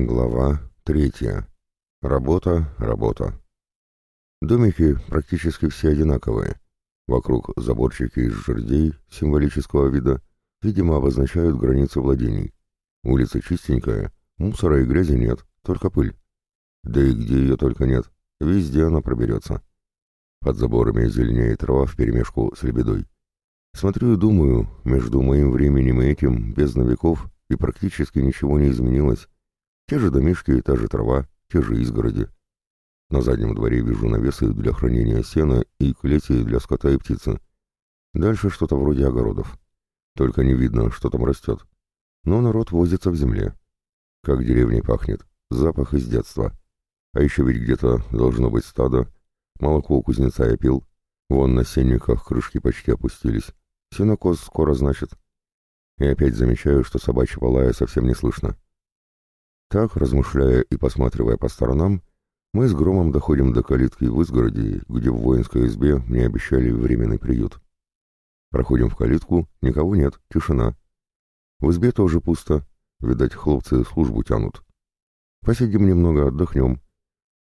Глава третья. Работа, работа. Домики практически все одинаковые. Вокруг заборчики из жердей символического вида, видимо, обозначают границы владений. Улица чистенькая, мусора и грязи нет, только пыль. Да и где ее только нет, везде она проберется. Под заборами зеленеет трава вперемешку с лебедой. Смотрю и думаю, между моим временем и этим, без новиков, и практически ничего не изменилось, те же домишки та же трава, те же изгороди. На заднем дворе вижу навесы для хранения сена и клети для скота и птицы. Дальше что-то вроде огородов. Только не видно, что там растет. Но народ возится в земле. Как деревней пахнет. Запах из детства. А еще ведь где-то должно быть стадо. Молоко у кузнеца я пил. Вон на сенниках крышки почти опустились. Сенокос скоро, значит. И опять замечаю, что собачьего лая совсем не слышно. Так, размышляя и посматривая по сторонам, мы с Громом доходим до калитки в изгороде, где в воинской избе мне обещали временный приют. Проходим в калитку, никого нет, тишина. В избе тоже пусто, видать, хлопцы службу тянут. Посидим немного, отдохнем.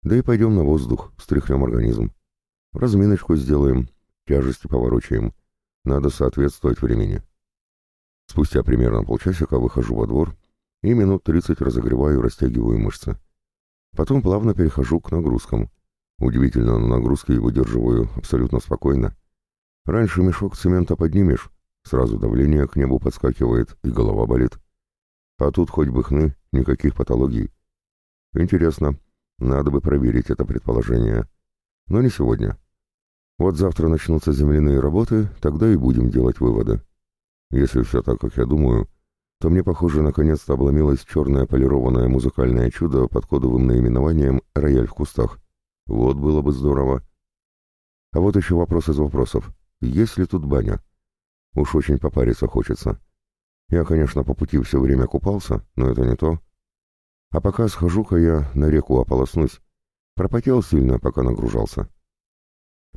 Да и пойдем на воздух, встряхнем организм. Разминочку сделаем, тяжести поворочаем. Надо соответствовать времени. Спустя примерно полчасика выхожу во двор и минут 30 разогреваю и растягиваю мышцы. Потом плавно перехожу к нагрузкам. Удивительно, но нагрузки выдерживаю абсолютно спокойно. Раньше мешок цемента поднимешь, сразу давление к небу подскакивает и голова болит. А тут хоть бы хны, никаких патологий. Интересно, надо бы проверить это предположение. Но не сегодня. Вот завтра начнутся земляные работы, тогда и будем делать выводы. Если все так, как я думаю, то мне, похоже, наконец-то обломилось черное полированное музыкальное чудо под кодовым наименованием «Рояль в кустах». Вот было бы здорово. А вот еще вопрос из вопросов. Есть ли тут баня? Уж очень попариться хочется. Я, конечно, по пути все время купался, но это не то. А пока схожу-ка я на реку ополоснусь. Пропотел сильно, пока нагружался.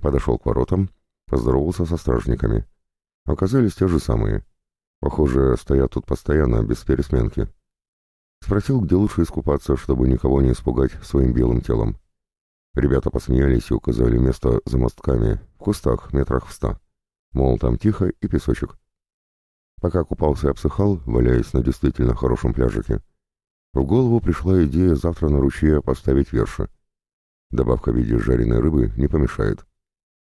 Подошел к воротам, поздоровался со стражниками. Оказались те же самые — Похоже, стоят тут постоянно, без пересменки. Спросил, где лучше искупаться, чтобы никого не испугать своим белым телом. Ребята посмеялись и указали место за мостками, в кустах, метрах в ста. Мол, там тихо и песочек. Пока купался и обсыхал, валяясь на действительно хорошем пляжике, в голову пришла идея завтра на ручье поставить верши. Добавка в виде жареной рыбы не помешает.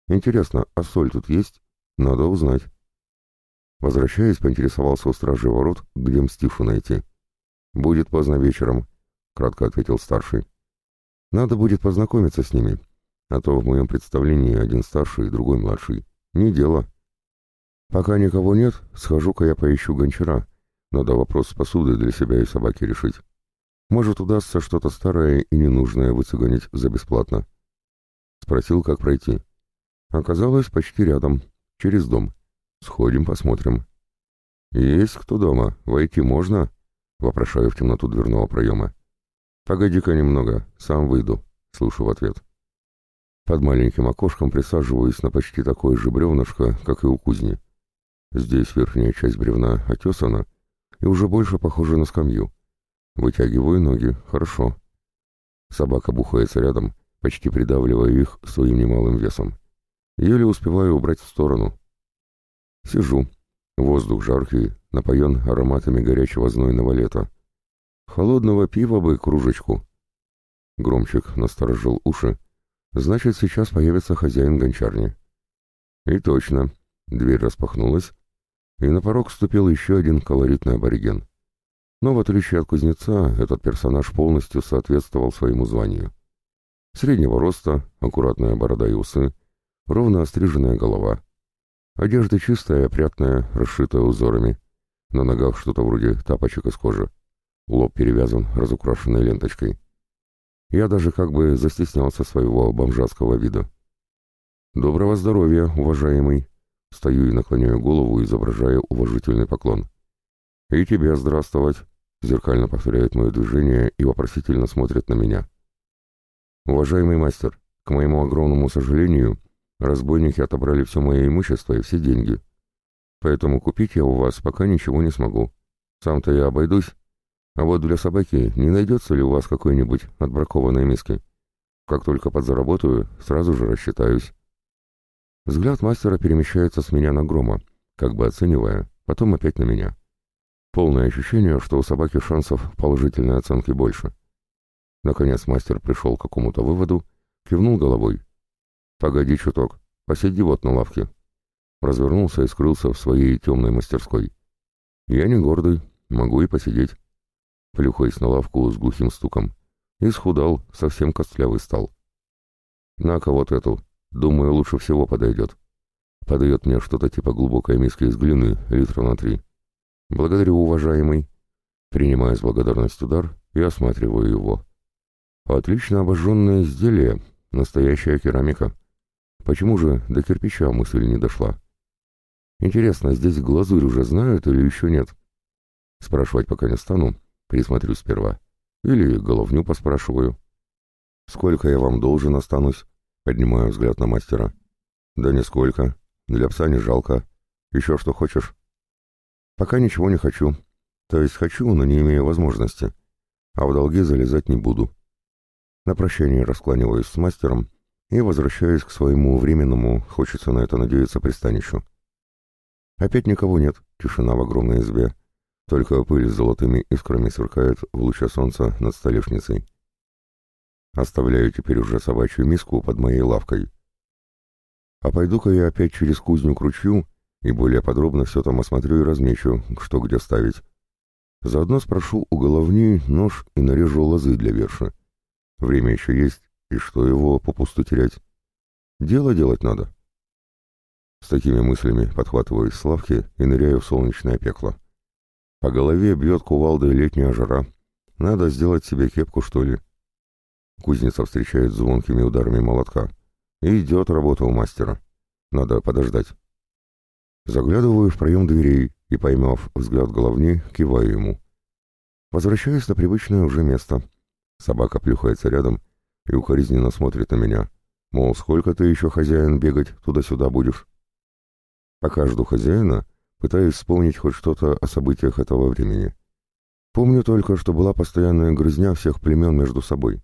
Интересно, а соль тут есть? Надо узнать. Возвращаясь, поинтересовался у стражи ворот, где мстишу найти. «Будет поздно вечером», — кратко ответил старший. «Надо будет познакомиться с ними, а то в моем представлении один старший, другой младший. Не дело. Пока никого нет, схожу-ка я поищу гончара. Надо вопрос с посудой для себя и собаки решить. Может, удастся что-то старое и ненужное выцеганить за бесплатно». Спросил, как пройти. Оказалось, почти рядом, через дом. Сходим, посмотрим. Есть кто дома? Войти можно? Вопрошаю в темноту дверного проема. Погоди-ка немного, сам выйду. Слушаю в ответ. Под маленьким окошком присаживаюсь на почти такое же бревнышко, как и у кузни. Здесь верхняя часть бревна отесана и уже больше похожа на скамью. Вытягиваю ноги, хорошо. Собака бухается рядом, почти придавливая их своим немалым весом. Еле успеваю убрать в сторону. Сижу. Воздух жаркий, напоен ароматами горячего знойного лета. Холодного пива бы кружечку. Громчик насторожил уши. Значит, сейчас появится хозяин гончарни. И точно. Дверь распахнулась, и на порог вступил еще один колоритный абориген. Но в отличие от кузнеца, этот персонаж полностью соответствовал своему званию. Среднего роста, аккуратная борода и усы, ровно остриженная голова. Одежда чистая, опрятная, расшитая узорами. На ногах что-то вроде тапочек из кожи. Лоб перевязан разукрашенной ленточкой. Я даже как бы застеснялся своего бомжатского вида. «Доброго здоровья, уважаемый!» Стою и наклоняю голову, изображая уважительный поклон. «И тебе здравствовать!» Зеркально повторяет мое движение и вопросительно смотрит на меня. «Уважаемый мастер, к моему огромному сожалению, Разбойники отобрали все мое имущество и все деньги. Поэтому купить я у вас пока ничего не смогу. Сам-то я обойдусь. А вот для собаки не найдется ли у вас какой-нибудь отбракованной миски? Как только подзаработаю, сразу же рассчитаюсь. Взгляд мастера перемещается с меня на грома, как бы оценивая, потом опять на меня. Полное ощущение, что у собаки шансов положительной оценки больше. Наконец мастер пришел к какому-то выводу, кивнул головой. «Погоди чуток, посиди вот на лавке». Развернулся и скрылся в своей темной мастерской. «Я не гордый, могу и посидеть». Плюхаясь на лавку с глухим стуком. Исхудал, совсем костлявый стал. «На-ка вот эту, думаю, лучше всего подойдет». Подает мне что-то типа глубокой миски из глины, литра на три. «Благодарю, уважаемый». Принимаю с благодарностью дар и осматриваю его. Отлично обожженное изделие, настоящая керамика. Почему же до кирпича мысль не дошла? Интересно, здесь глазурь уже знают или еще нет? Спрашивать пока не стану, присмотрю сперва. Или головню поспрашиваю. «Сколько я вам должен останусь?» Поднимаю взгляд на мастера. «Да нисколько. Для пса не жалко. Еще что хочешь?» Пока ничего не хочу. То есть хочу, но не имею возможности. А в долги залезать не буду. На прощание раскланиваюсь с мастером и возвращаюсь к своему временному, хочется на это надеяться, пристанищу. Опять никого нет, тишина в огромной избе. Только пыль с золотыми искрами сверкает в луче солнца над столешницей. Оставляю теперь уже собачью миску под моей лавкой. А пойду-ка я опять через кузню к ручью и более подробно все там осмотрю и размечу, что где ставить. Заодно спрошу у головни нож и нарежу лозы для верша. Время еще есть, и что его попусту терять? Дело делать надо. С такими мыслями подхватываю из лавки и ныряю в солнечное пекло. По голове бьет кувалдой летняя жара. Надо сделать себе кепку, что ли. Кузница встречает звонкими ударами молотка. И идет работа у мастера. Надо подождать. Заглядываю в проем дверей и, поймав взгляд головни, киваю ему. Возвращаюсь на привычное уже место. Собака плюхается рядом и укоризненно смотрит на меня. Мол, сколько ты еще, хозяин, бегать туда-сюда будешь? Пока жду хозяина, пытаюсь вспомнить хоть что-то о событиях этого времени. Помню только, что была постоянная грызня всех племен между собой.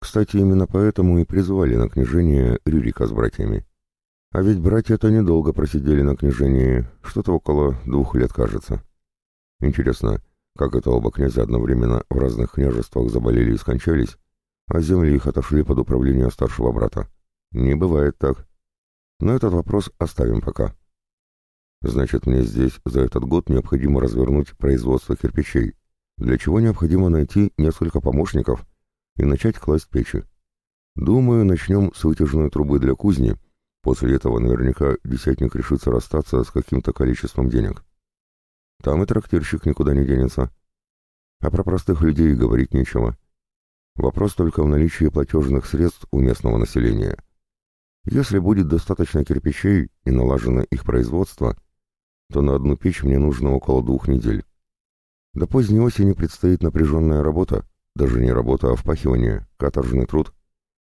Кстати, именно поэтому и призывали на княжение Рюрика с братьями. А ведь братья-то недолго просидели на княжении, что-то около двух лет, кажется. Интересно, как это оба князя одновременно в разных княжествах заболели и скончались, а земли их отошли под управление старшего брата. Не бывает так. Но этот вопрос оставим пока. Значит, мне здесь за этот год необходимо развернуть производство кирпичей, для чего необходимо найти несколько помощников и начать класть печи. Думаю, начнем с вытяжной трубы для кузни — После этого наверняка десятник решится расстаться с каким-то количеством денег. Там и трактирщик никуда не денется. А про простых людей говорить нечего. Вопрос только в наличии платежных средств у местного населения. Если будет достаточно кирпичей и налажено их производство, то на одну печь мне нужно около двух недель. До поздней осени предстоит напряженная работа, даже не работа, а впахивание, каторжный труд.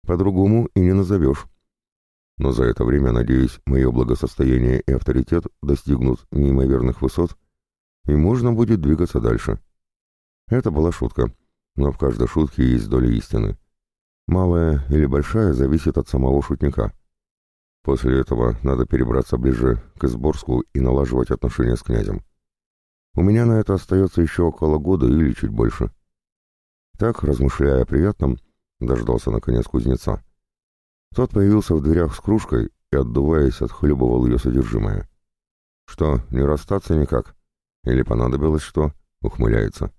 По-другому и не назовешь. Но за это время, надеюсь, мое благосостояние и авторитет достигнут неимоверных высот, и можно будет двигаться дальше. Это была шутка, но в каждой шутке есть доля истины. Малая или большая зависит от самого шутника. После этого надо перебраться ближе к Изборску и налаживать отношения с князем. У меня на это остается еще около года или чуть больше. Так, размышляя о приятном, дождался наконец кузнеца. Тот появился в дверях с кружкой и, отдуваясь, отхлебывал ее содержимое. «Что, не расстаться никак? Или понадобилось что?» — ухмыляется.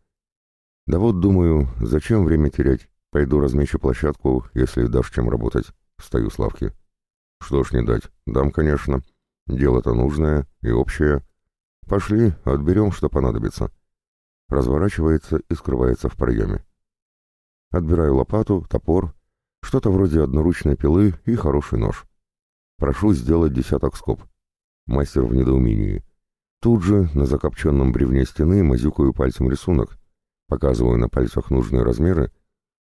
«Да вот, думаю, зачем время терять? Пойду размечу площадку, если дашь чем работать». Встаю с лавки. «Что ж не дать? Дам, конечно. Дело-то нужное и общее. Пошли, отберем, что понадобится». Разворачивается и скрывается в проеме. Отбираю лопату, топор что-то вроде одноручной пилы и хороший нож. Прошу сделать десяток скоб. Мастер в недоумении. Тут же на закопченном бревне стены мазюкаю пальцем рисунок, показываю на пальцах нужные размеры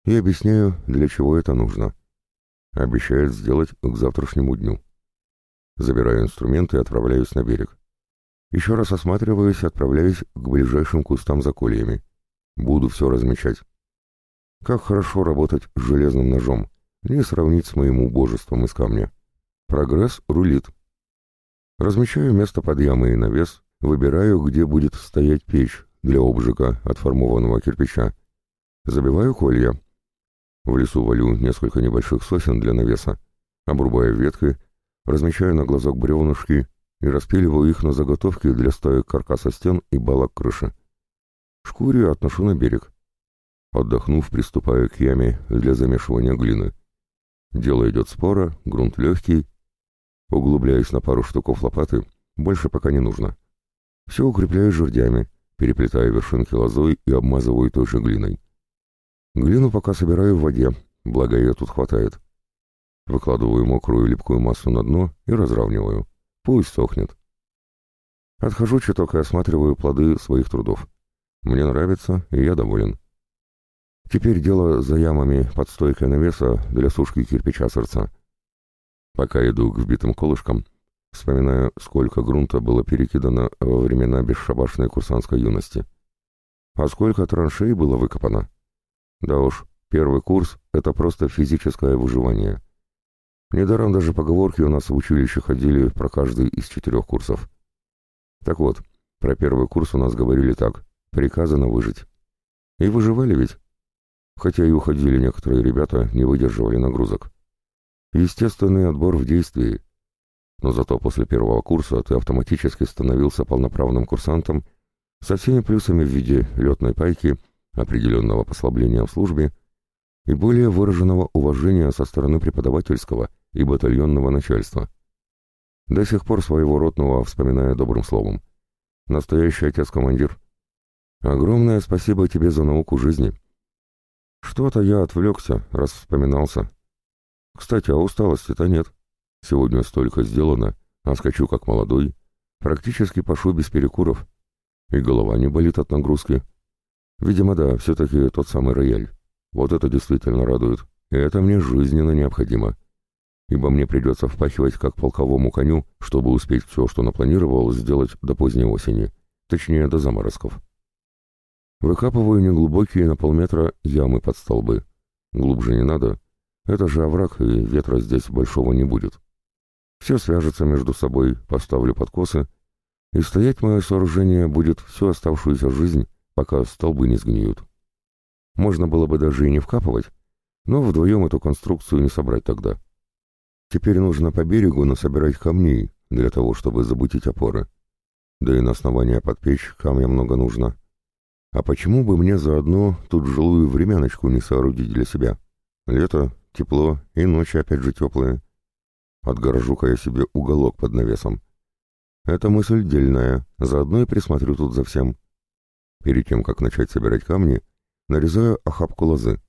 и объясняю, для чего это нужно. Обещает сделать к завтрашнему дню. Забираю инструменты и отправляюсь на берег. Еще раз осматриваюсь и отправляюсь к ближайшим кустам за кольями. Буду все размечать. Как хорошо работать с железным ножом. Не сравнить с моим убожеством из камня. Прогресс рулит. Размечаю место под ямой и навес, выбираю, где будет стоять печь для обжига отформованного кирпича. Забиваю колья. В лесу валю несколько небольших сосен для навеса, обрубаю ветки, размечаю на глазок бревнышки и распиливаю их на заготовки для стоек каркаса стен и балок крыши. Шкурю отношу на берег. Отдохнув, приступаю к яме для замешивания глины. Дело идет споро, грунт легкий. Углубляюсь на пару штуков лопаты, больше пока не нужно. Все укрепляю жердями, переплетаю вершинки лозой и обмазываю той же глиной. Глину пока собираю в воде, благо ее тут хватает. Выкладываю мокрую липкую массу на дно и разравниваю. Пусть сохнет. Отхожу чуток и осматриваю плоды своих трудов. Мне нравится, и я доволен. Теперь дело за ямами под стойкой навеса для сушки кирпича сердца. Пока иду к вбитым колышкам, вспоминаю, сколько грунта было перекидано во времена бесшабашной курсантской юности. А сколько траншей было выкопано. Да уж, первый курс — это просто физическое выживание. Недаром даже поговорки у нас в училище ходили про каждый из четырех курсов. Так вот, про первый курс у нас говорили так — приказано выжить. И выживали ведь хотя и уходили некоторые ребята, не выдерживали нагрузок. Естественный отбор в действии. Но зато после первого курса ты автоматически становился полноправным курсантом со всеми плюсами в виде летной пайки, определенного послабления в службе и более выраженного уважения со стороны преподавательского и батальонного начальства. До сих пор своего ротного вспоминаю добрым словом. Настоящий отец-командир. Огромное спасибо тебе за науку жизни. Что-то я отвлекся, раз вспоминался. Кстати, а усталости-то нет. Сегодня столько сделано, а скачу как молодой. Практически пошу без перекуров. И голова не болит от нагрузки. Видимо, да, все-таки тот самый рояль. Вот это действительно радует. И это мне жизненно необходимо. Ибо мне придется впахивать как полковому коню, чтобы успеть все, что напланировал, сделать до поздней осени. Точнее, до заморозков. Выкапываю неглубокие на полметра ямы под столбы. Глубже не надо. Это же овраг, и ветра здесь большого не будет. Все свяжется между собой, поставлю подкосы, и стоять мое сооружение будет всю оставшуюся жизнь, пока столбы не сгниют. Можно было бы даже и не вкапывать, но вдвоем эту конструкцию не собрать тогда. Теперь нужно по берегу насобирать камней для того, чтобы забутить опоры. Да и на основание под печь камня много нужно. А почему бы мне заодно тут жилую времяночку не соорудить для себя? Лето, тепло и ночи опять же теплые. Отгорожу-ка я себе уголок под навесом. Эта мысль дельная, заодно и присмотрю тут за всем. Перед тем, как начать собирать камни, нарезаю охапку лозы.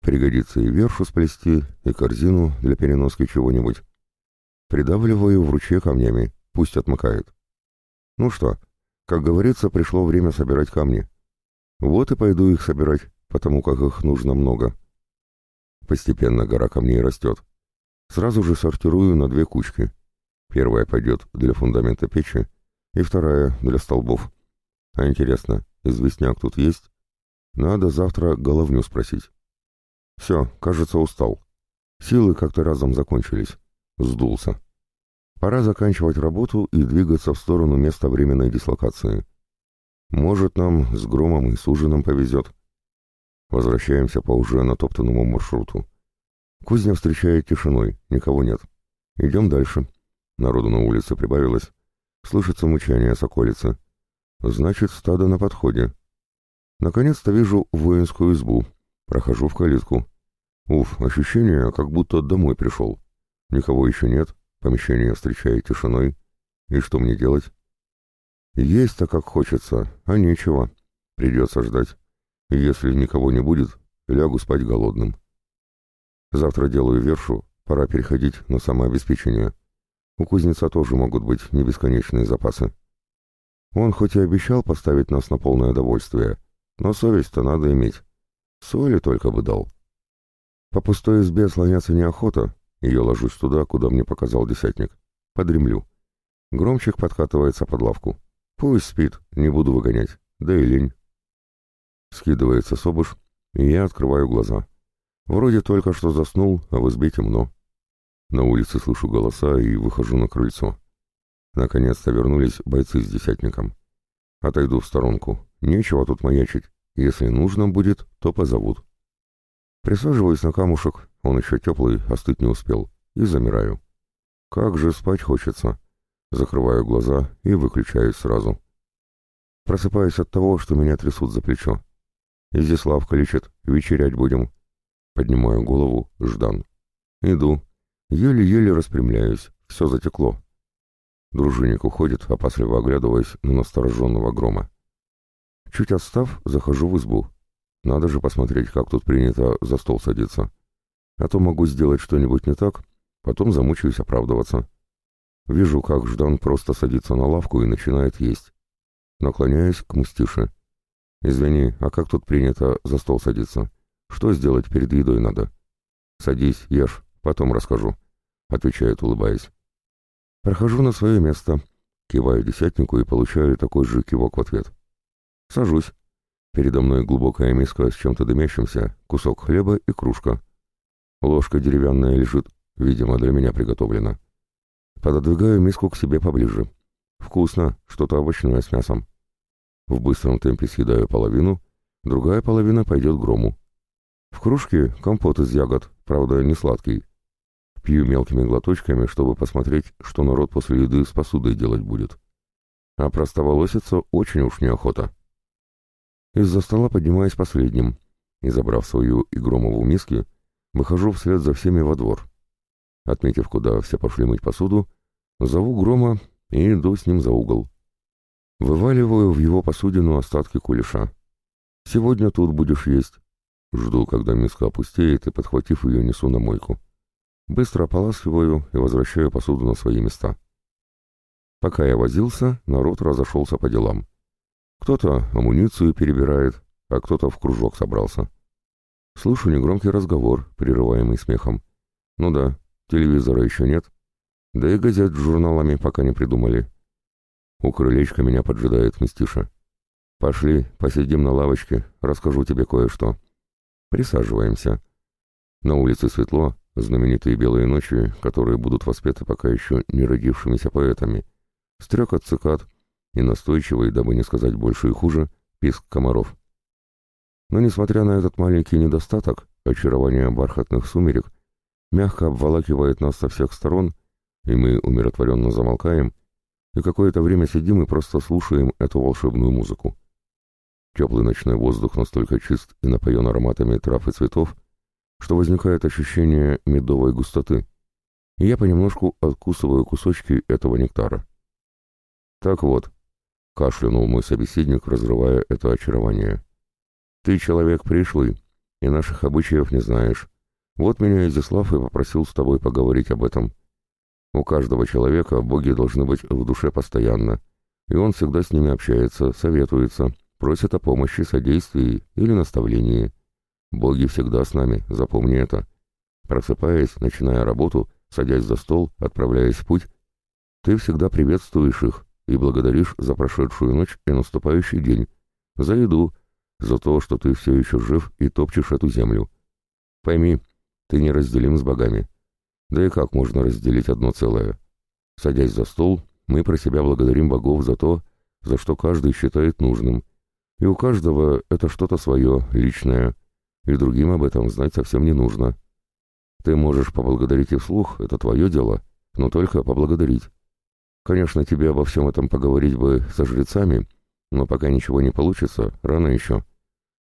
Пригодится и вершу сплести, и корзину для переноски чего-нибудь. Придавливаю в ручье камнями, пусть отмыкает. Ну что, как говорится, пришло время собирать камни. Вот и пойду их собирать, потому как их нужно много. Постепенно гора камней растет. Сразу же сортирую на две кучки. Первая пойдет для фундамента печи, и вторая для столбов. А интересно, известняк тут есть? Надо завтра головню спросить. Все, кажется, устал. Силы как-то разом закончились. Сдулся. Пора заканчивать работу и двигаться в сторону места временной дислокации. Может, нам с Громом и с повезет. Возвращаемся по уже натоптанному маршруту. Кузня встречает тишиной, никого нет. Идем дальше. Народу на улице прибавилось. Слышится мучание соколицы. Значит, стадо на подходе. Наконец-то вижу воинскую избу. Прохожу в калитку. Уф, ощущение, как будто домой пришел. Никого еще нет, помещение встречает тишиной. И что мне делать? Есть-то как хочется, а нечего. Придется ждать. Если никого не будет, лягу спать голодным. Завтра делаю вершу, пора переходить на самообеспечение. У кузнеца тоже могут быть не бесконечные запасы. Он хоть и обещал поставить нас на полное довольствие, но совесть-то надо иметь. Соли только бы дал. По пустой избе слоняться неохота, и я ложусь туда, куда мне показал десятник. Подремлю. Громчик подкатывается под лавку. Пусть спит, не буду выгонять. Да и лень. Скидывается Собыш, и я открываю глаза. Вроде только что заснул, а в избе темно. На улице слышу голоса и выхожу на крыльцо. Наконец-то вернулись бойцы с десятником. Отойду в сторонку. Нечего тут маячить. Если нужно будет, то позовут. Присаживаюсь на камушек, он еще теплый, остыть не успел, и замираю. Как же спать хочется. Закрываю глаза и выключаюсь сразу. Просыпаюсь от того, что меня трясут за плечо. Изяславка лечит, вечерять будем. Поднимаю голову, Ждан. Иду. Еле-еле распрямляюсь, все затекло. Дружинник уходит, опасливо оглядываясь на настороженного грома. Чуть отстав, захожу в избу. Надо же посмотреть, как тут принято за стол садиться. А то могу сделать что-нибудь не так, потом замучаюсь оправдываться. Вижу, как Ждан просто садится на лавку и начинает есть. Наклоняюсь к Мустише. «Извини, а как тут принято за стол садиться? Что сделать перед едой надо?» «Садись, ешь, потом расскажу», — отвечает, улыбаясь. Прохожу на свое место, киваю десятнику и получаю такой же кивок в ответ. Сажусь. Передо мной глубокая миска с чем-то дымящимся, кусок хлеба и кружка. Ложка деревянная лежит, видимо, для меня приготовлена. Пододвигаю миску к себе поближе. Вкусно, что-то овощное с мясом. В быстром темпе съедаю половину, другая половина пойдет грому. В кружке компот из ягод, правда, не сладкий. Пью мелкими глоточками, чтобы посмотреть, что народ после еды с посудой делать будет. А простоволоситься очень уж неохота. Из-за стола поднимаюсь последним и, забрав свою игромову миски, выхожу вслед за всеми во двор. Отметив, куда все пошли мыть посуду, зову Грома и иду с ним за угол. Вываливаю в его посудину остатки кулеша. «Сегодня тут будешь есть». Жду, когда миска опустеет, и, подхватив ее, несу на мойку. Быстро ополаскиваю и возвращаю посуду на свои места. Пока я возился, народ разошелся по делам. Кто-то амуницию перебирает, а кто-то в кружок собрался. Слышу негромкий разговор, прерываемый смехом. Ну да, телевизора еще нет. Да и газет с журналами пока не придумали. У крылечка меня поджидает Мстиша. Пошли, посидим на лавочке, расскажу тебе кое-что. Присаживаемся. На улице светло, знаменитые белые ночи, которые будут воспеты пока еще не родившимися поэтами, стрекот цикад и настойчивый, дабы не сказать больше и хуже, писк комаров. Но несмотря на этот маленький недостаток, очарование бархатных сумерек мягко обволакивает нас со всех сторон, и мы умиротворенно замолкаем, и какое-то время сидим и просто слушаем эту волшебную музыку. Теплый ночной воздух настолько чист и напоен ароматами трав и цветов, что возникает ощущение медовой густоты, и я понемножку откусываю кусочки этого нектара. «Так вот», — кашлянул мой собеседник, разрывая это очарование, — «ты человек пришлый, и наших обычаев не знаешь. Вот меня Изяслав и попросил с тобой поговорить об этом. У каждого человека боги должны быть в душе постоянно, и он всегда с ними общается, советуется, просит о помощи, содействии или наставлении». Боги всегда с нами, запомни это. Просыпаясь, начиная работу, садясь за стол, отправляясь в путь, ты всегда приветствуешь их и благодаришь за прошедшую ночь и наступающий день, за еду, за то, что ты все еще жив и топчешь эту землю. Пойми, ты не разделим с богами. Да и как можно разделить одно целое? Садясь за стол, мы про себя благодарим богов за то, за что каждый считает нужным. И у каждого это что-то свое, личное, и другим об этом знать совсем не нужно. Ты можешь поблагодарить и вслух, это твое дело, но только поблагодарить. Конечно, тебе обо всем этом поговорить бы со жрецами, но пока ничего не получится, рано еще.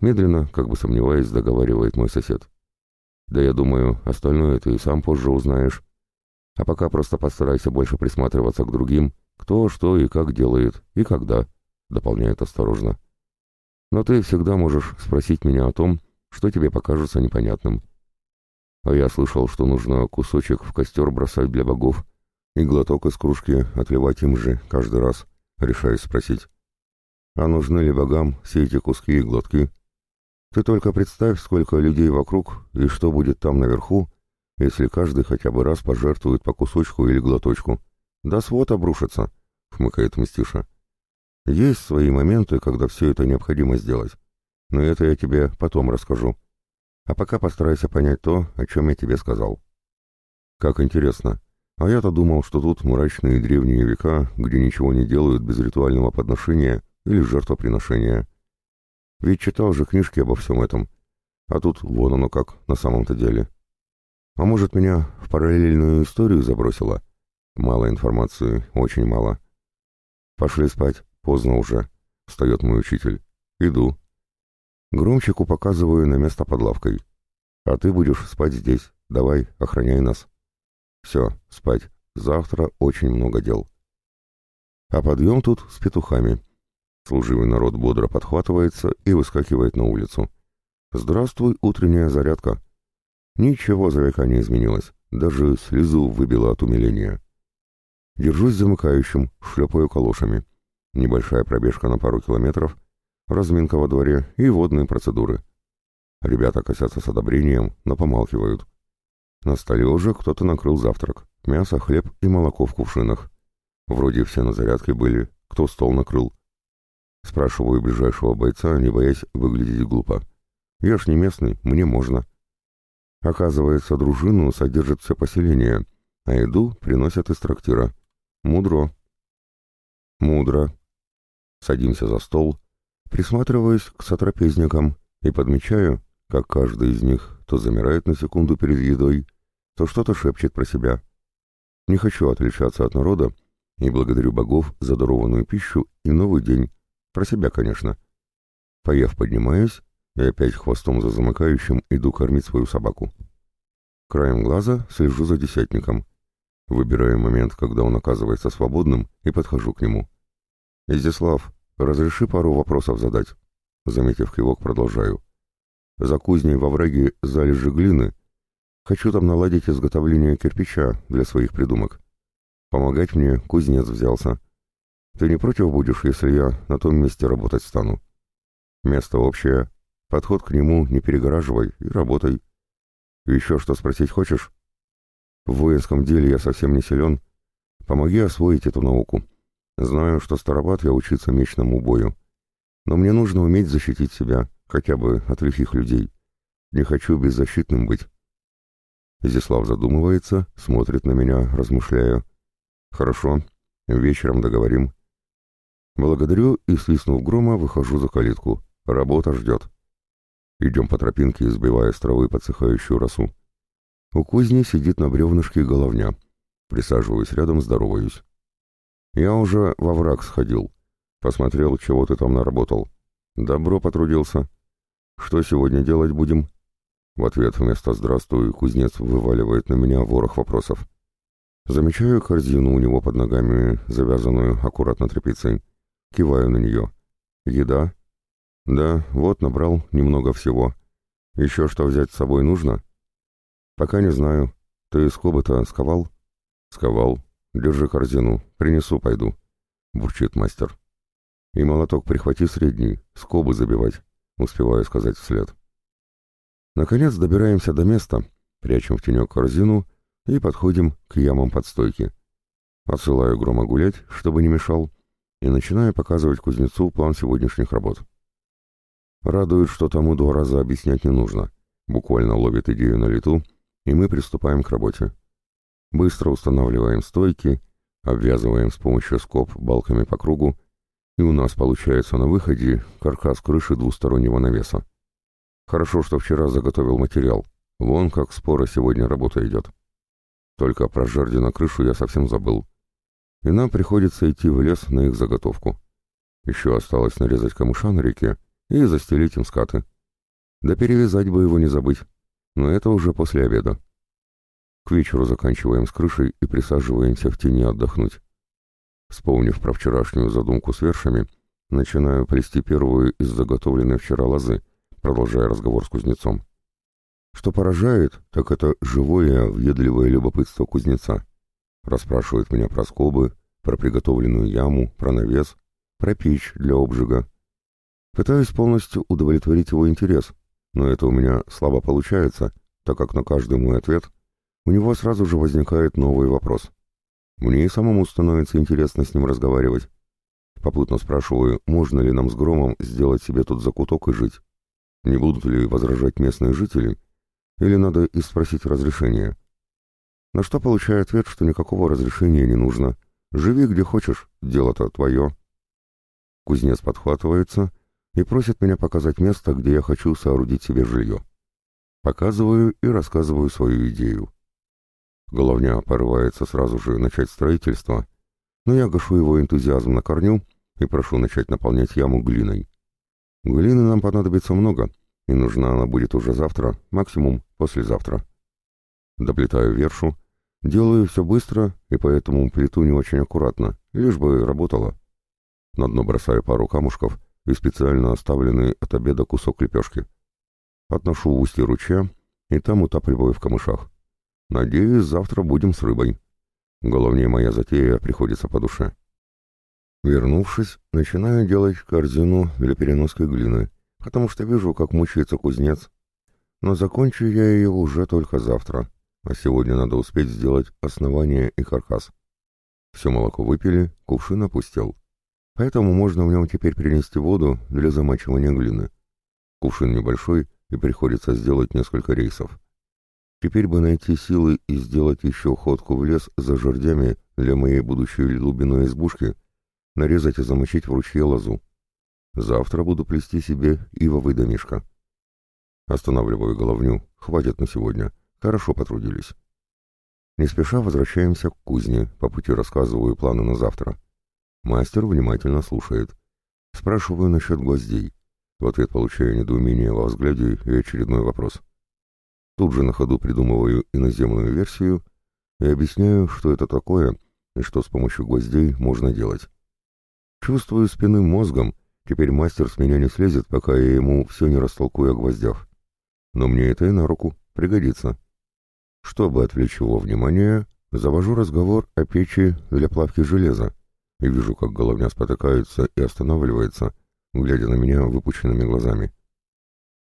Медленно, как бы сомневаясь, договаривает мой сосед. Да я думаю, остальное ты и сам позже узнаешь. А пока просто постарайся больше присматриваться к другим, кто, что и как делает, и когда, дополняет осторожно. Но ты всегда можешь спросить меня о том, что тебе покажется непонятным. А я слышал, что нужно кусочек в костер бросать для богов и глоток из кружки отливать им же каждый раз, решаюсь спросить. А нужны ли богам все эти куски и глотки? Ты только представь, сколько людей вокруг и что будет там наверху, если каждый хотя бы раз пожертвует по кусочку или глоточку. Да свод обрушится, — хмыкает Мстиша. Есть свои моменты, когда все это необходимо сделать. но это я тебе потом расскажу. А пока постарайся понять то, о чем я тебе сказал. Как интересно. А я-то думал, что тут мрачные древние века, где ничего не делают без ритуального подношения или жертвоприношения. Ведь читал же книжки обо всем этом. А тут вон оно как, на самом-то деле. А может, меня в параллельную историю забросило? Мало информации, очень мало. Пошли спать, поздно уже. Встает мой учитель. Иду. Громчику показываю на место под лавкой. А ты будешь спать здесь. Давай, охраняй нас. Все, спать. Завтра очень много дел. А подъем тут с петухами. Служивый народ бодро подхватывается и выскакивает на улицу. Здравствуй, утренняя зарядка. Ничего за века не изменилось. Даже слезу выбило от умиления. Держусь замыкающим, шлепаю калошами. Небольшая пробежка на пару километров, разминка во дворе и водные процедуры. Ребята косятся с одобрением, но помалкивают. На столе уже кто-то накрыл завтрак. Мясо, хлеб и молоко в кувшинах. Вроде все на зарядке были, кто стол накрыл. Спрашиваю ближайшего бойца, не боясь выглядеть глупо. Я ж не местный, мне можно. Оказывается, дружину содержит все поселение, а еду приносят из трактира. Мудро. Мудро. Садимся за стол, присматриваясь к сотрапезникам и подмечаю, как каждый из них то замирает на секунду перед едой, то что-то шепчет про себя. Не хочу отличаться от народа и благодарю богов за дарованную пищу и новый день. Про себя, конечно. Поев, поднимаюсь и опять хвостом за замыкающим иду кормить свою собаку. Краем глаза слежу за десятником. Выбираю момент, когда он оказывается свободным, и подхожу к нему. «Изяслав, разреши пару вопросов задать?» Заметив кивок, продолжаю. «За кузней во враге залежи глины. Хочу там наладить изготовление кирпича для своих придумок. Помогать мне кузнец взялся. Ты не против будешь, если я на том месте работать стану? Место общее. Подход к нему не перегораживай и работай. Еще что спросить хочешь?» В воинском деле я совсем не силен. Помоги освоить эту науку. Знаю, что староват я учиться мечному бою. Но мне нужно уметь защитить себя, хотя бы от лихих людей. Не хочу беззащитным быть. Изяслав задумывается, смотрит на меня, размышляя. Хорошо, вечером договорим. Благодарю и, свистнув грома, выхожу за калитку. Работа ждет. Идем по тропинке, избивая с травы подсыхающую росу. У кузни сидит на бревнышке головня. Присаживаюсь рядом, здороваюсь. Я уже во враг сходил. Посмотрел, чего ты там наработал. Добро потрудился. Что сегодня делать будем? В ответ вместо «здравствуй» кузнец вываливает на меня ворох вопросов. Замечаю корзину у него под ногами, завязанную аккуратно тряпицей. Киваю на нее. Еда? Да, вот набрал немного всего. Еще что взять с собой нужно? «Пока не знаю. Ты скобы-то сковал?» «Сковал. Держи корзину. Принесу, пойду», — бурчит мастер. «И молоток прихвати средний, скобы забивать», — успеваю сказать вслед. Наконец добираемся до места, прячем в тенек корзину и подходим к ямам под стойки. Отсылаю Грома гулять, чтобы не мешал, и начинаю показывать кузнецу план сегодняшних работ. Радует, что тому два раза объяснять не нужно. Буквально ловит идею на лету — и мы приступаем к работе. Быстро устанавливаем стойки, обвязываем с помощью скоб балками по кругу, и у нас получается на выходе каркас крыши двустороннего навеса. Хорошо, что вчера заготовил материал. Вон как споро сегодня работа идет. Только про жерди на крышу я совсем забыл. И нам приходится идти в лес на их заготовку. Еще осталось нарезать камыша на реке и застелить им скаты. Да перевязать бы его не забыть но это уже после обеда. К вечеру заканчиваем с крышей и присаживаемся в тени отдохнуть. Вспомнив про вчерашнюю задумку с вершами, начинаю плести первую из заготовленной вчера лозы, продолжая разговор с кузнецом. Что поражает, так это живое, въедливое любопытство кузнеца. Расспрашивает меня про скобы, про приготовленную яму, про навес, про печь для обжига. Пытаюсь полностью удовлетворить его интерес, но это у меня слабо получается, так как на каждый мой ответ у него сразу же возникает новый вопрос. Мне и самому становится интересно с ним разговаривать. Попутно спрашиваю, можно ли нам с Громом сделать себе тут закуток и жить. Не будут ли возражать местные жители, или надо и спросить разрешения? На что получаю ответ, что никакого разрешения не нужно. Живи где хочешь, дело-то твое. Кузнец подхватывается и просит меня показать место, где я хочу соорудить себе жилье. Показываю и рассказываю свою идею. Головня порывается сразу же начать строительство, но я гашу его энтузиазм на корню и прошу начать наполнять яму глиной. Глины нам понадобится много, и нужна она будет уже завтра, максимум послезавтра. Доплетаю вершу, делаю все быстро и поэтому плиту не очень аккуратно, лишь бы работала. На дно бросаю пару камушков и специально оставленный от обеда кусок лепешки. Отношу в устье ручья и там утапливаю в камышах. Надеюсь, завтра будем с рыбой. Головнее моя затея приходится по душе. Вернувшись, начинаю делать корзину для переноски глины, потому что вижу, как мучается кузнец. Но закончу я ее уже только завтра, а сегодня надо успеть сделать основание и каркас. Все молоко выпили, кувшин опустел. Поэтому можно в нем теперь принести воду для замачивания глины. Кувшин небольшой, и приходится сделать несколько рейсов. Теперь бы найти силы и сделать еще ходку в лес за жердями для моей будущей глубиной избушки, нарезать и замочить в ручье лозу. Завтра буду плести себе ивовый домишко. Останавливаю головню, хватит на сегодня, хорошо потрудились. Не спеша возвращаемся к кузне, по пути рассказываю планы на завтра. Мастер внимательно слушает. Спрашиваю насчет гвоздей. В ответ получаю недоумение во взгляде и очередной вопрос. Тут же на ходу придумываю иноземную версию и объясняю, что это такое и что с помощью гвоздей можно делать. Чувствую спинным мозгом, теперь мастер с меня не слезет, пока я ему все не растолкую о гвоздях. Но мне это и на руку, пригодится. Чтобы отвлечь его внимание, завожу разговор о печи для плавки железа и вижу, как головня спотыкается и останавливается, глядя на меня выпученными глазами.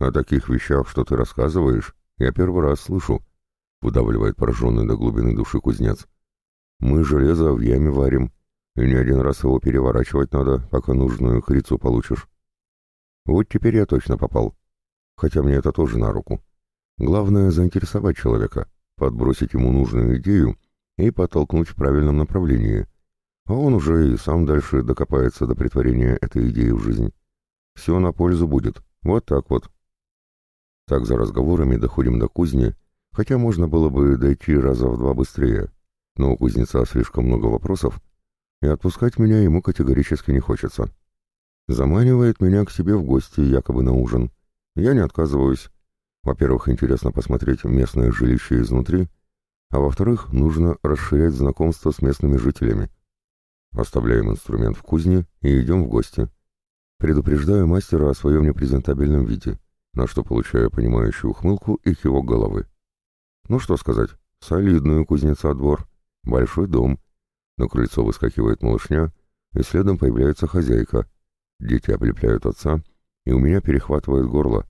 «О таких вещах, что ты рассказываешь, я первый раз слышу», — выдавливает пораженный до глубины души кузнец. «Мы железо в яме варим, и не один раз его переворачивать надо, пока нужную хрицу получишь. Вот теперь я точно попал. Хотя мне это тоже на руку. Главное — заинтересовать человека, подбросить ему нужную идею и подтолкнуть в правильном направлении, а он уже и сам дальше докопается до притворения этой идеи в жизнь. Все на пользу будет. Вот так вот. Так за разговорами доходим до кузни, хотя можно было бы дойти раза в два быстрее, но у кузнеца слишком много вопросов, и отпускать меня ему категорически не хочется. Заманивает меня к себе в гости, якобы на ужин. Я не отказываюсь. Во-первых, интересно посмотреть местное жилище изнутри, а во-вторых, нужно расширять знакомство с местными жителями. Оставляем инструмент в кузне и идем в гости. Предупреждаю мастера о своем непрезентабельном виде, на что получаю понимающую ухмылку и кивок головы. Ну что сказать, солидный у кузнеца двор, большой дом. На крыльцо выскакивает малышня, и следом появляется хозяйка. Дети облепляют отца, и у меня перехватывает горло.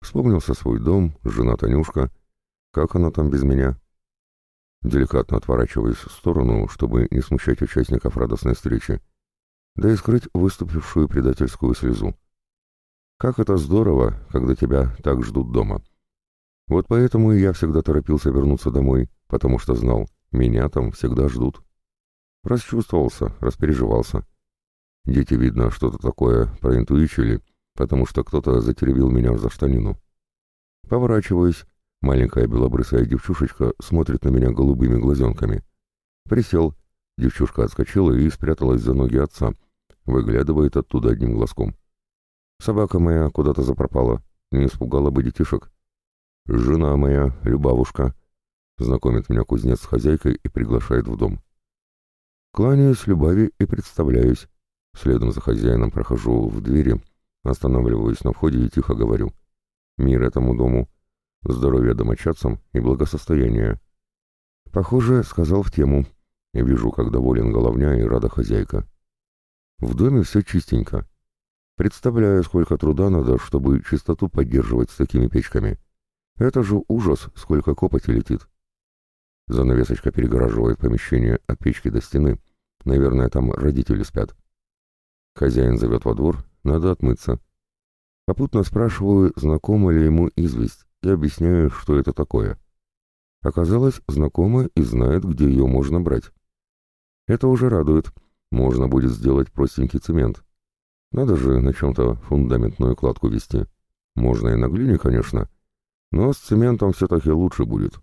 Вспомнился свой дом, жена Танюшка. Как она там без меня? деликатно отворачиваясь в сторону, чтобы не смущать участников радостной встречи, да и скрыть выступившую предательскую слезу. Как это здорово, когда тебя так ждут дома. Вот поэтому и я всегда торопился вернуться домой, потому что знал, меня там всегда ждут. Расчувствовался, распереживался. Дети, видно, что-то такое проинтуичили, потому что кто-то затеребил меня за штанину. Поворачиваюсь Маленькая белобрысая девчушечка смотрит на меня голубыми глазенками. Присел. Девчушка отскочила и спряталась за ноги отца. Выглядывает оттуда одним глазком. Собака моя куда-то запропала. Не испугала бы детишек. Жена моя, Любавушка. Знакомит меня кузнец с хозяйкой и приглашает в дом. Кланяюсь Любави и представляюсь. Следом за хозяином прохожу в двери, останавливаюсь на входе и тихо говорю. Мир этому дому здоровья домочадцам и благосостояния. Похоже, сказал в тему. Я вижу, как доволен головня и рада хозяйка. В доме все чистенько. Представляю, сколько труда надо, чтобы чистоту поддерживать с такими печками. Это же ужас, сколько копоти летит. Занавесочка перегораживает помещение от печки до стены. Наверное, там родители спят. Хозяин зовет во двор, надо отмыться. Попутно спрашиваю, знакома ли ему известь, и объясняю, что это такое. Оказалось, знакома и знает, где ее можно брать. Это уже радует. Можно будет сделать простенький цемент. Надо же на чем-то фундаментную кладку вести. Можно и на глине, конечно, но с цементом все-таки лучше будет.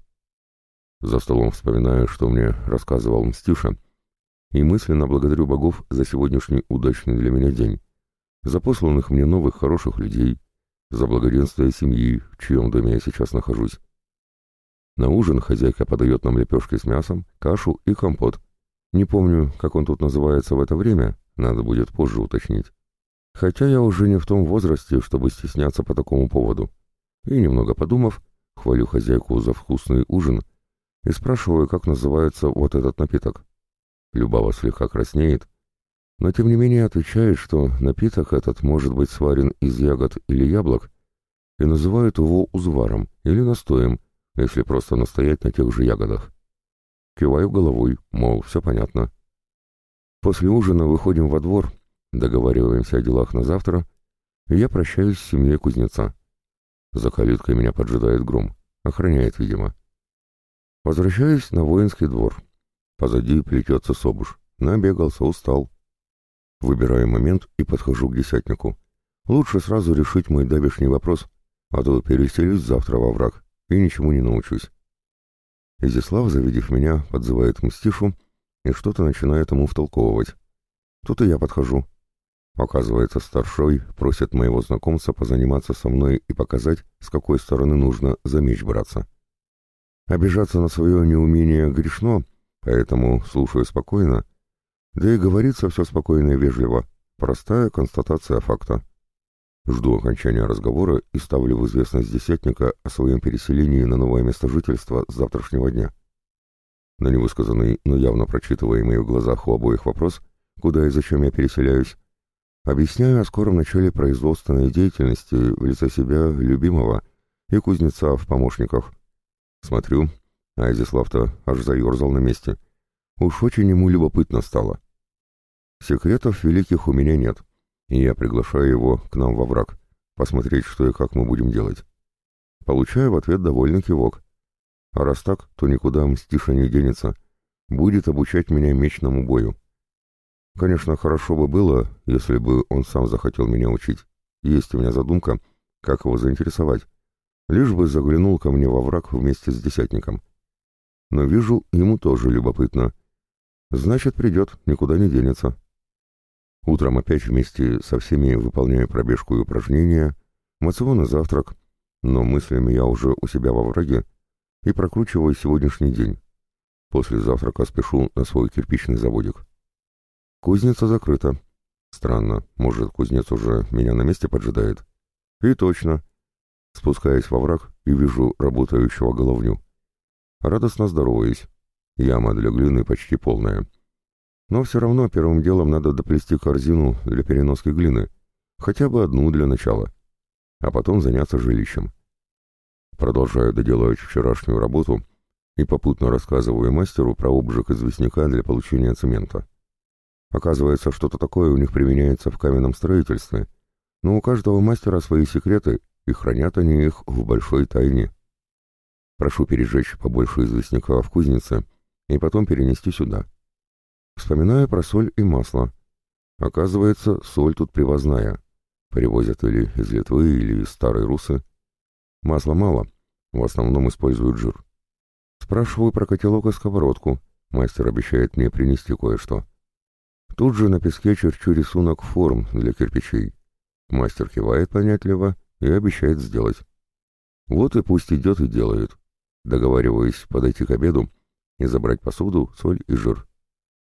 За столом вспоминаю, что мне рассказывал Мстюша, и мысленно благодарю богов за сегодняшний удачный для меня день, за посланных мне новых хороших людей, за благоденствие семьи, в чьем доме я сейчас нахожусь. На ужин хозяйка подает нам лепешки с мясом, кашу и компот. Не помню, как он тут называется в это время, надо будет позже уточнить. Хотя я уже не в том возрасте, чтобы стесняться по такому поводу. И немного подумав, хвалю хозяйку за вкусный ужин и спрашиваю, как называется вот этот напиток. Любава слегка краснеет, но тем не менее отвечает, что напиток этот может быть сварен из ягод или яблок, и называют его узваром или настоем, если просто настоять на тех же ягодах. Киваю головой, мол, все понятно. После ужина выходим во двор, договариваемся о делах на завтра, и я прощаюсь с семьей кузнеца. За калиткой меня поджидает гром, охраняет, видимо. Возвращаюсь на воинский двор. Позади плетется собуш. Набегался, устал. Выбираю момент и подхожу к десятнику. Лучше сразу решить мой давешний вопрос, а то переселюсь завтра во враг и ничему не научусь. Изяслав, завидев меня, подзывает мстишу и что-то начинает ему втолковывать. Тут и я подхожу. Оказывается, старшой просит моего знакомца позаниматься со мной и показать, с какой стороны нужно за меч браться. Обижаться на свое неумение грешно, поэтому слушаю спокойно, да и говорится все спокойно и вежливо, простая констатация факта. Жду окончания разговора и ставлю в известность десятника о своем переселении на новое место жительства с завтрашнего дня. На невысказанный, но явно прочитываемый в глазах у обоих вопрос, куда и зачем я переселяюсь, объясняю о скором начале производственной деятельности в лице себя любимого и кузнеца в помощниках. Смотрю, а Изяслав-то аж заерзал на месте. Уж очень ему любопытно стало. Секретов великих у меня нет и я приглашаю его к нам во враг, посмотреть, что и как мы будем делать. Получаю в ответ довольный кивок. А раз так, то никуда мстиша не денется, будет обучать меня мечному бою. Конечно, хорошо бы было, если бы он сам захотел меня учить. Есть у меня задумка, как его заинтересовать. Лишь бы заглянул ко мне во враг вместе с десятником. Но вижу, ему тоже любопытно. Значит, придет, никуда не денется. Утром опять вместе со всеми выполняю пробежку и упражнения, моционный завтрак, но мыслями я уже у себя во враге и прокручиваю сегодняшний день. После завтрака спешу на свой кирпичный заводик. Кузница закрыта. Странно, может, кузнец уже меня на месте поджидает? И точно. Спускаясь во враг и вижу работающего головню. Радостно здороваюсь. Яма для глины почти полная. Но все равно первым делом надо доплести корзину для переноски глины, хотя бы одну для начала, а потом заняться жилищем. Продолжаю доделывать вчерашнюю работу и попутно рассказываю мастеру про обжиг известняка для получения цемента. Оказывается, что-то такое у них применяется в каменном строительстве, но у каждого мастера свои секреты, и хранят они их в большой тайне. Прошу пережечь побольше известняка в кузнице и потом перенести сюда. Вспоминаю про соль и масло. Оказывается, соль тут привозная. Привозят или из Литвы, или из Старой Русы. Масла мало, в основном используют жир. Спрашиваю про котелок и сковородку. Мастер обещает мне принести кое-что. Тут же на песке черчу рисунок форм для кирпичей. Мастер кивает понятливо и обещает сделать. Вот и пусть идет и делает. Договариваюсь подойти к обеду и забрать посуду, соль и жир.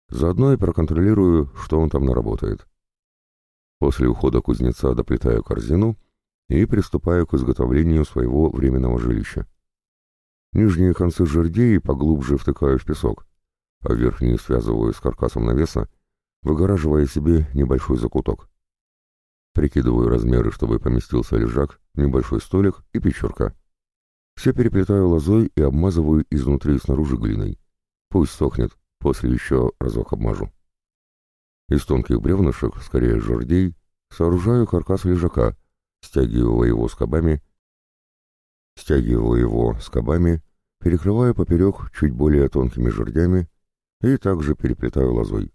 Заодно и проконтролирую, что он там наработает. После ухода кузнеца доплетаю корзину и приступаю к изготовлению своего временного жилища. Нижние концы жердей поглубже втыкаю в песок, а верхние связываю с каркасом навеса, выгораживая себе небольшой закуток. Прикидываю размеры, чтобы поместился лежак, небольшой столик и печурка. Все переплетаю лозой и обмазываю изнутри и снаружи глиной. Пусть сохнет, После еще разок обмажу. Из тонких бревнышек, скорее жердей, сооружаю каркас лежака Стягиваю его скобами, стягиваю его скобами, перекрываю поперек чуть более тонкими жердями и также переплетаю лозой.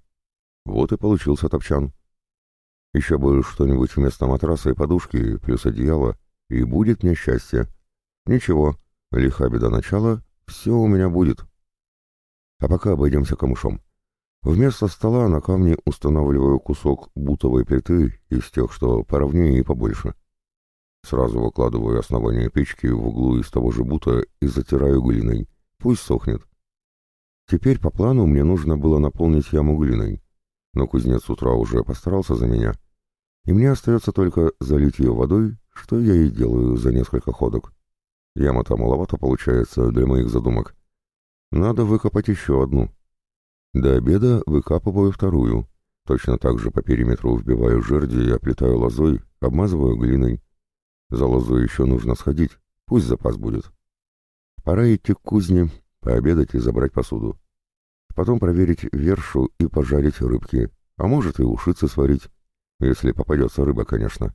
Вот и получился топчан. Еще бы что-нибудь вместо матраса и подушки, плюс одеяло, и будет мне счастье. Ничего, лиха беда начала, все у меня будет. А пока обойдемся камышом. Вместо стола на камне устанавливаю кусок бутовой плиты из тех, что поровнее и побольше. Сразу выкладываю основание печки в углу из того же бута и затираю глиной. Пусть сохнет. Теперь по плану мне нужно было наполнить яму глиной, но кузнец с утра уже постарался за меня, и мне остается только залить ее водой, что я и делаю за несколько ходок. Яма-то маловато получается для моих задумок. Надо выкопать еще одну. До обеда выкапываю вторую. Точно так же по периметру вбиваю жерди и оплетаю лозой, обмазываю глиной. За лозой еще нужно сходить, пусть запас будет. Пора идти к кузне, пообедать и забрать посуду. Потом проверить вершу и пожарить рыбки, а может и ушицы сварить, если попадется рыба, конечно.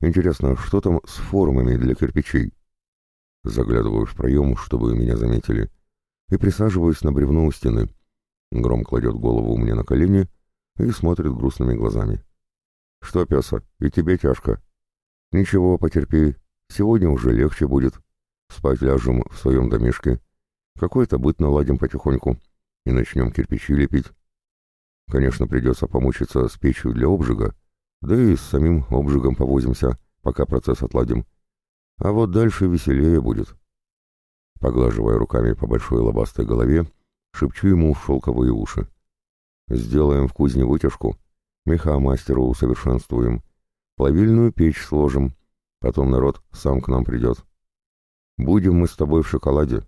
Интересно, что там с формами для кирпичей? Заглядываю в проем, чтобы меня заметили, и присаживаюсь на бревно у стены. Гром кладет голову мне на колени и смотрит грустными глазами. «Что, песа, и тебе тяжко?» «Ничего, потерпи, сегодня уже легче будет. Спать ляжем в своем домишке. Какой-то быт наладим потихоньку и начнем кирпичи лепить. Конечно, придется помучиться с печью для обжига, да и с самим обжигом повозимся, пока процесс отладим. А вот дальше веселее будет. Поглаживая руками по большой лобастой голове, шепчу ему в шелковые уши. Сделаем в кузне вытяжку, меха мастеру усовершенствуем, плавильную печь сложим, потом народ сам к нам придет. Будем мы с тобой в шоколаде,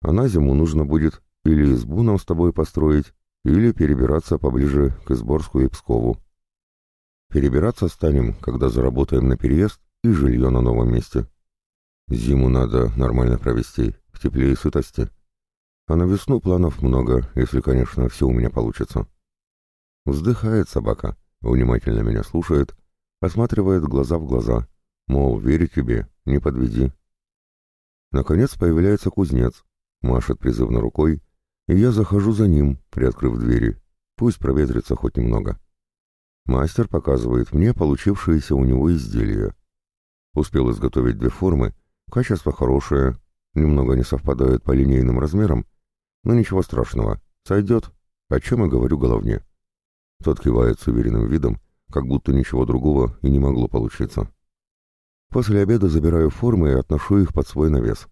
а на зиму нужно будет или избу нам с тобой построить, или перебираться поближе к Изборску и Пскову. Перебираться станем, когда заработаем на переезд и жилье на новом месте. Зиму надо нормально провести, в тепле и сытости. А на весну планов много, если, конечно, все у меня получится. Вздыхает собака, внимательно меня слушает, осматривает глаза в глаза, мол, верю тебе, не подведи. Наконец появляется кузнец, машет призывно рукой, и я захожу за ним, приоткрыв двери. Пусть проветрится хоть немного. Мастер показывает мне получившиеся у него изделия. Успел изготовить две формы, качество хорошее, немного не совпадает по линейным размерам, но ничего страшного, сойдет, о чем я говорю головне. Тот кивает с уверенным видом, как будто ничего другого и не могло получиться. После обеда забираю формы и отношу их под свой навес.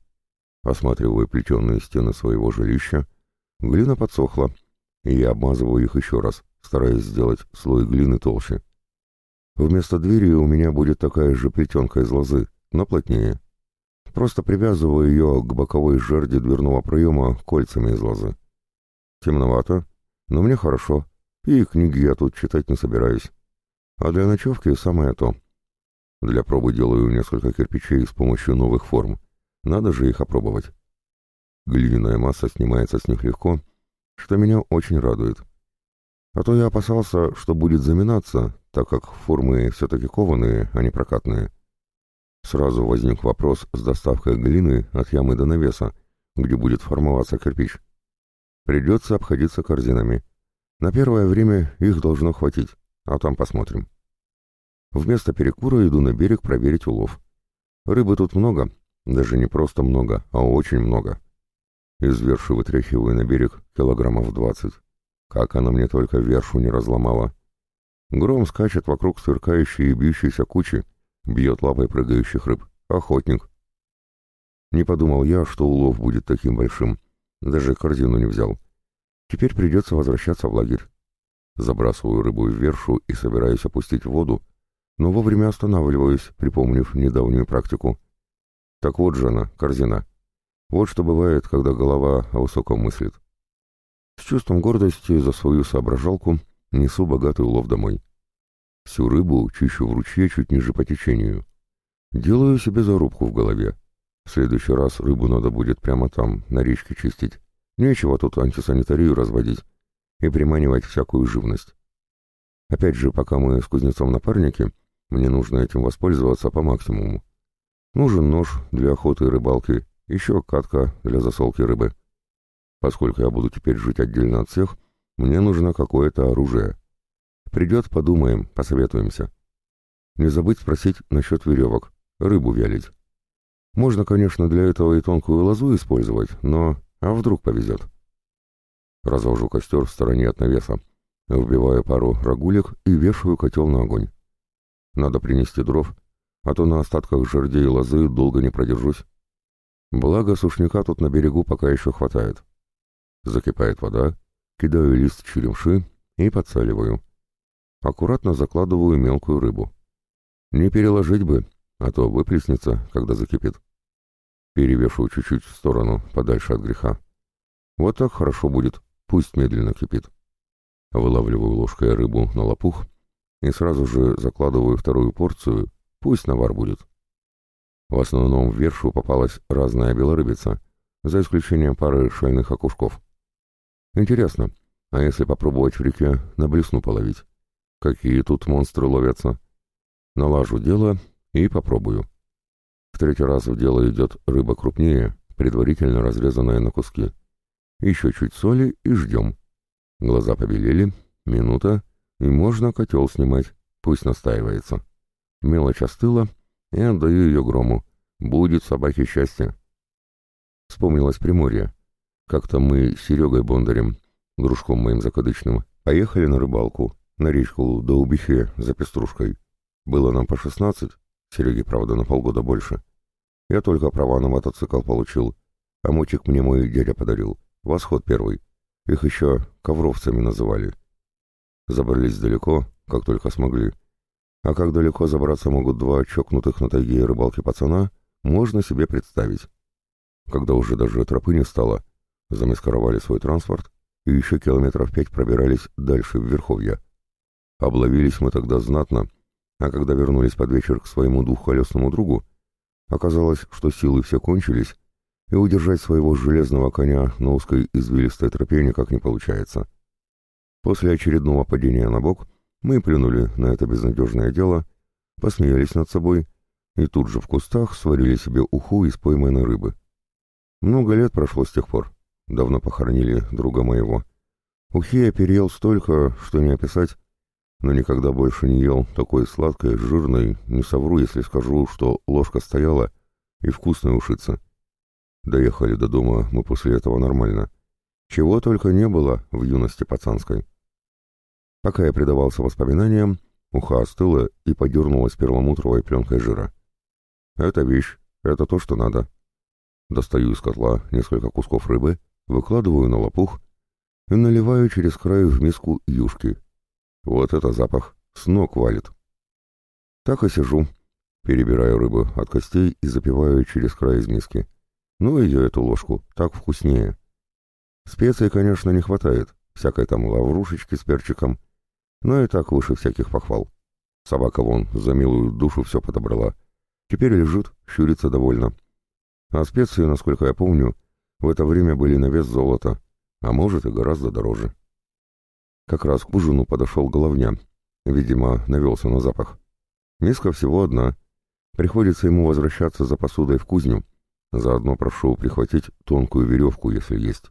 Осматриваю плетеные стены своего жилища, глина подсохла, и я обмазываю их еще раз стараясь сделать слой глины толще. Вместо двери у меня будет такая же плетенка из лозы, но плотнее. Просто привязываю ее к боковой жерди дверного проема кольцами из лозы. Темновато, но мне хорошо, и книги я тут читать не собираюсь. А для ночевки самое то. Для пробы делаю несколько кирпичей с помощью новых форм. Надо же их опробовать. Глиняная масса снимается с них легко, что меня очень радует. А то я опасался, что будет заминаться, так как формы все-таки кованые, а не прокатные. Сразу возник вопрос с доставкой глины от ямы до навеса, где будет формоваться кирпич. Придется обходиться корзинами. На первое время их должно хватить, а там посмотрим. Вместо перекура иду на берег проверить улов. Рыбы тут много, даже не просто много, а очень много. Из верши вытряхиваю на берег килограммов двадцать. Как она мне только вершу не разломала. Гром скачет вокруг сверкающей и бьющейся кучи, бьет лапой прыгающих рыб. Охотник. Не подумал я, что улов будет таким большим. Даже корзину не взял. Теперь придется возвращаться в лагерь. Забрасываю рыбу в вершу и собираюсь опустить в воду, но вовремя останавливаюсь, припомнив недавнюю практику. Так вот же она, корзина. Вот что бывает, когда голова о высоком мыслит. С чувством гордости за свою соображалку несу богатый улов домой. Всю рыбу чищу в ручье чуть ниже по течению. Делаю себе зарубку в голове. В следующий раз рыбу надо будет прямо там, на речке чистить. Нечего тут антисанитарию разводить и приманивать всякую живность. Опять же, пока мы с кузнецом напарники, Мне нужно этим воспользоваться по максимуму. Нужен нож для охоты и рыбалки, еще катка для засолки рыбы. Поскольку я буду теперь жить отдельно от всех, мне нужно какое-то оружие. Придет, подумаем, посоветуемся. Не забыть спросить насчет веревок, рыбу вялить. Можно, конечно, для этого и тонкую лозу использовать, но... А вдруг повезет? Развожу костер в стороне от навеса, вбиваю пару рагулек и вешаю котел на огонь. Надо принести дров, а то на остатках жердей и лозы долго не продержусь. Благо, сушняка тут на берегу пока еще хватает. Закипает вода, кидаю лист черемши и подсаливаю. Аккуратно закладываю мелкую рыбу. Не переложить бы, а то выплеснется, когда закипит. Перевешу чуть-чуть в сторону, подальше от греха. Вот так хорошо будет, пусть медленно кипит. Вылавливаю ложкой рыбу на лопух и сразу же закладываю вторую порцию, пусть навар будет. В основном в вершу попалась разная белорыбица, за исключением пары шальных окушков. Интересно, а если попробовать в реке на блесну половить? Какие тут монстры ловятся? Налажу дело и попробую. В третий раз в дело идет рыба крупнее, предварительно разрезанная на куски. Еще чуть соли и ждем. Глаза побелели, минута, и можно котел снимать, пусть настаивается. Мелочь остыла, и отдаю ее грому. Будет собаке счастье. Вспомнилось Приморье. Как-то мы с Серегой Бондарем, дружком моим закадычным, поехали на рыбалку, на речку до Убихе за пеструшкой. Было нам по шестнадцать, Сереге, правда, на полгода больше. Я только права на мотоцикл получил, а мотик мне мой дядя подарил. Восход первый. Их еще ковровцами называли. Забрались далеко, как только смогли. А как далеко забраться могут два чокнутых на тайге рыбалки пацана, можно себе представить. Когда уже даже тропы не стало, замаскировали свой транспорт и еще километров пять пробирались дальше в Верховья. Обловились мы тогда знатно, а когда вернулись под вечер к своему двухколесному другу, оказалось, что силы все кончились, и удержать своего железного коня на узкой извилистой тропе никак не получается. После очередного падения на бок мы плюнули на это безнадежное дело, посмеялись над собой и тут же в кустах сварили себе уху из пойманной рыбы. Много лет прошло с тех пор. Давно похоронили друга моего. Ухи я переел столько, что не описать, но никогда больше не ел такой сладкой, жирной, не совру, если скажу, что ложка стояла и вкусная ушица. Доехали до дома мы после этого нормально. Чего только не было в юности пацанской. Пока я предавался воспоминаниям, уха остыла и подернулась перламутровой пленкой жира. Это вещь, это то, что надо. Достаю из котла несколько кусков рыбы, выкладываю на лопух и наливаю через край в миску юшки. Вот это запах, с ног валит. Так и сижу, перебираю рыбу от костей и запиваю через край из миски. Ну и эту ложку, так вкуснее. Специй, конечно, не хватает, всякой там лаврушечки с перчиком, но и так выше всяких похвал. Собака вон за милую душу все подобрала. Теперь лежит, щурится довольно. А специи, насколько я помню, в это время были на вес золота, а может и гораздо дороже. Как раз к ужину подошел головня. Видимо, навелся на запах. Миска всего одна. Приходится ему возвращаться за посудой в кузню, Заодно прошу прихватить тонкую веревку, если есть.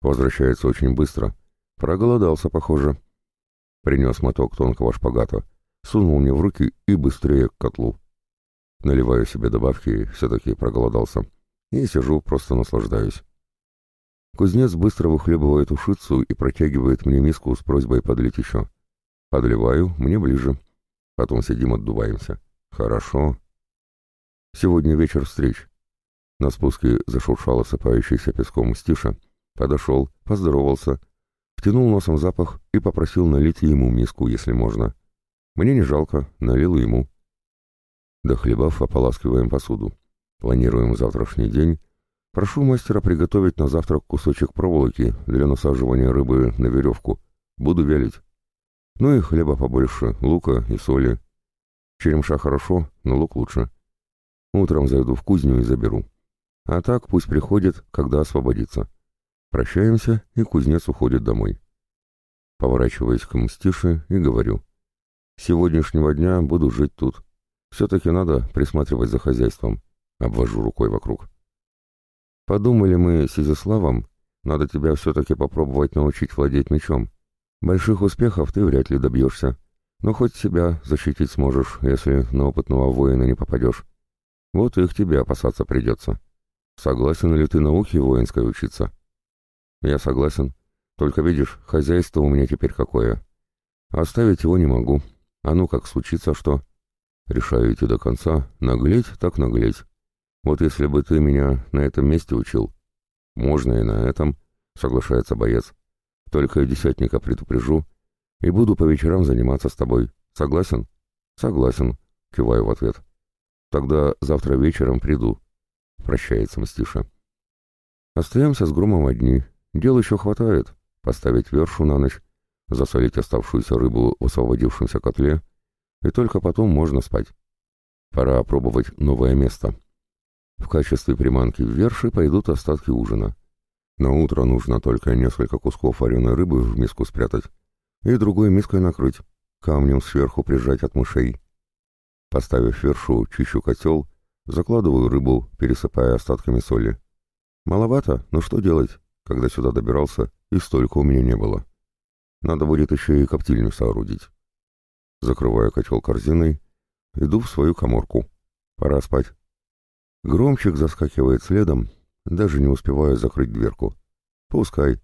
Возвращается очень быстро. Проголодался, похоже. Принес моток тонкого шпагата, сунул мне в руки и быстрее к котлу. Наливаю себе добавки, все-таки проголодался. И сижу, просто наслаждаюсь. Кузнец быстро выхлебывает ушицу и протягивает мне миску с просьбой подлить еще. Подливаю, мне ближе. Потом сидим отдуваемся. Хорошо. Сегодня вечер встреч. На спуске зашуршал осыпающийся песком стиша. Подошел, поздоровался, втянул носом запах и попросил налить ему миску, если можно. Мне не жалко, налил ему. Дохлебав, ополаскиваем посуду. Планируем завтрашний день. Прошу мастера приготовить на завтрак кусочек проволоки для насаживания рыбы на веревку. Буду вялить. Ну и хлеба побольше, лука и соли. Черемша хорошо, но лук лучше. Утром зайду в кузню и заберу. А так пусть приходит, когда освободится. Прощаемся, и кузнец уходит домой. Поворачиваясь к мстише и говорю. сегодняшнего дня буду жить тут. Все-таки надо присматривать за хозяйством. Обвожу рукой вокруг. Подумали мы с Изяславом, надо тебя все-таки попробовать научить владеть мечом. Больших успехов ты вряд ли добьешься, но хоть себя защитить сможешь, если на опытного воина не попадешь. Вот их тебе опасаться придется. Согласен ли ты науке воинской учиться? Я согласен. Только видишь, хозяйство у меня теперь какое. Оставить его не могу. А ну как случится что? Решаю идти до конца, наглеть так наглеть. Вот если бы ты меня на этом месте учил. Можно и на этом, соглашается боец. Только десятника предупрежу, и буду по вечерам заниматься с тобой. Согласен? Согласен, киваю в ответ. Тогда завтра вечером приду. Прощается Мстиша. Остаемся с Громом одни. Дел еще хватает. Поставить вершу на ночь, засолить оставшуюся рыбу в освободившемся котле, и только потом можно спать. Пора опробовать новое место. В качестве приманки в верши пойдут остатки ужина. На утро нужно только несколько кусков вареной рыбы в миску спрятать и другой миской накрыть, камнем сверху прижать от мышей. Поставив вершу, чищу котел, закладываю рыбу, пересыпая остатками соли. Маловато, но что делать, когда сюда добирался, и столько у меня не было. Надо будет еще и коптильню соорудить. Закрываю котел корзиной, иду в свою коморку. Пора спать. Громчик заскакивает следом, даже не успеваю закрыть дверку. Пускай.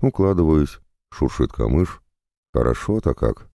Укладываюсь, шуршит камыш. Хорошо-то как.